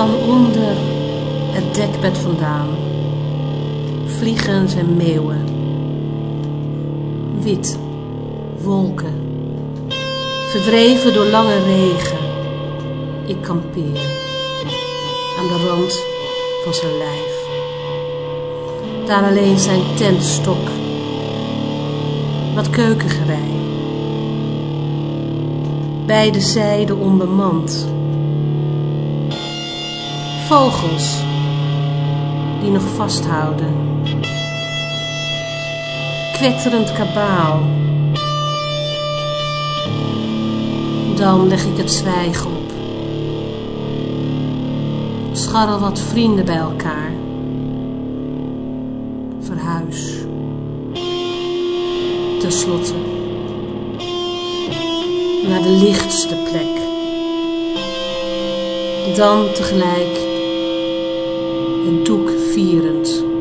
onder het dekbed vandaan. Vliegens en meeuwen. Wit, wolken. Verdreven door lange regen. Ik kampeer. Aan de rand van zijn lijf. Daar alleen zijn tentstok. Wat keukengerei. Beide zijden onbemand. Vogels die nog vasthouden. Kwetterend kabaal. Dan leg ik het zwijgen op. Scharrel wat vrienden bij elkaar. Verhuis. Ten slotte naar de lichtste plek. Dan tegelijk het doek vierend.